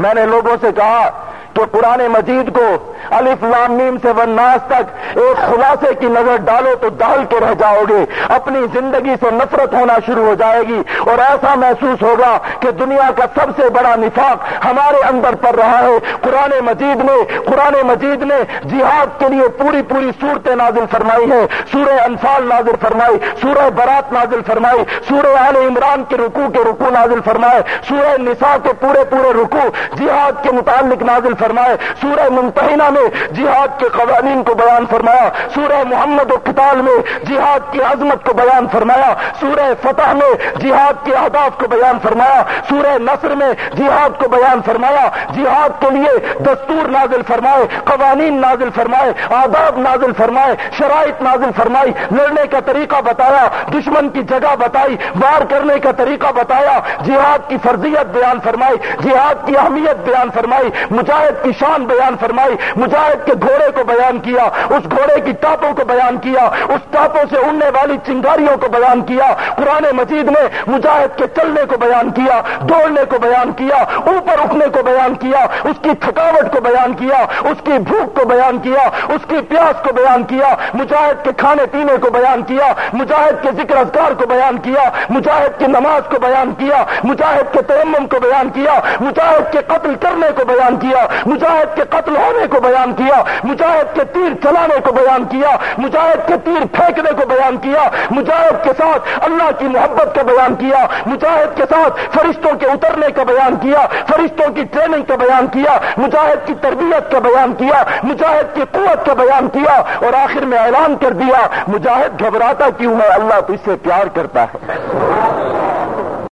میں نے لوگوں سے کہا کہ قرآن مجید کو الف لام میم سے وناس تک ایک خلاصے کی نظر ڈالو تو ڈال کے رہ جاؤ گے۔ اپنی زندگی سے نفرت ہونا شروع ہو جائے گی اور ایسا محسوس ہوگا کہ دنیا کا سب سے بڑا نفاق ہمارے اندر پڑ رہا ہے۔ قرآن مجید نے قرآن مجید نے جہاد کے لیے پوری پوری صورتیں نازل فرمائی ہے سورہ انفال نازل فرمائی، سورہ برات نازل فرمائی، سورہ آل عمران کے رکوع کے رکوع نازل فرمائے، سورہ نساء کے پورے پورے رکوع جہاد کے متعلق نازل فرمائے، سورہ ممتحنہ میں جہاد کے قوانین کو بیان فرمایا، سورہ محمد و کتال میں جہاد کی عظمت کو بیان فرمایا، سورہ فتح میں جہاد کے اہداف کو بیان فرمایا، سورہ نصر میں جہاد کو بیان فرمایا، جہاد کے لیے دستور نازل فرمائے، قوانین نازل فرمائے، آداب نازل فرمائے، شرائط نازل فرمائی، لڑنے کا طریقہ بتایا، دشمن کی جگہ بتائی، وار کرنے کا طریقہ بتایا، جہاد کی فرضیت بیان فرمائی، جہاد کی اہمیت بیان فرمائی، مجاہد کی شان بیان فرمائی مجاہد کے گھوڑے کو بیان کیا اس گھوڑے کی ٹاپوں کو بیان کیا اس ٹاپوں سے اڑنے والی چنگاریوں کو بیان کیا قرآن مجید نے مجاہد کے چلنے کو بیان کیا دوڑنے کو بیان کیا اوپر اٹھنے کو بیان کیا اس کی تھکاوٹ کو بیان کیا اس کی بھوک کو بیان کیا اس کی پیاس کو بیان کیا مجاہد کے کھانے پینے کو بیان کیا مجاہد کے ذکر اذکار کو بیان کیا مجاہد کی نماز کو بیان کیا مجاہد کے تیمم کو بیان کیا مجاہد کے قتل کرنے کو بیان کیا مجاہد کے قتل ہونے کو بیان بیان کیا، مجاہد کے تیر چلانے کو بیان کیا، مجاہد کے تیر پھینکنے کو بیان کیا، مجاہد کے ساتھ اللہ کی محبت کا بیان کیا، مجاہد کے ساتھ فرشتوں کے اترنے کا بیان کیا، فرشتوں کی ٹریننگ کا بیان کیا، مجاہد کی تربیت کا بیان کیا، مجاہد کی قوت کا بیان کیا اور آخر میں اعلان کر دیا، مجاہد گھبراتا کیوں ہے؟ اللہ تو اس سے پیار کرتا ہے۔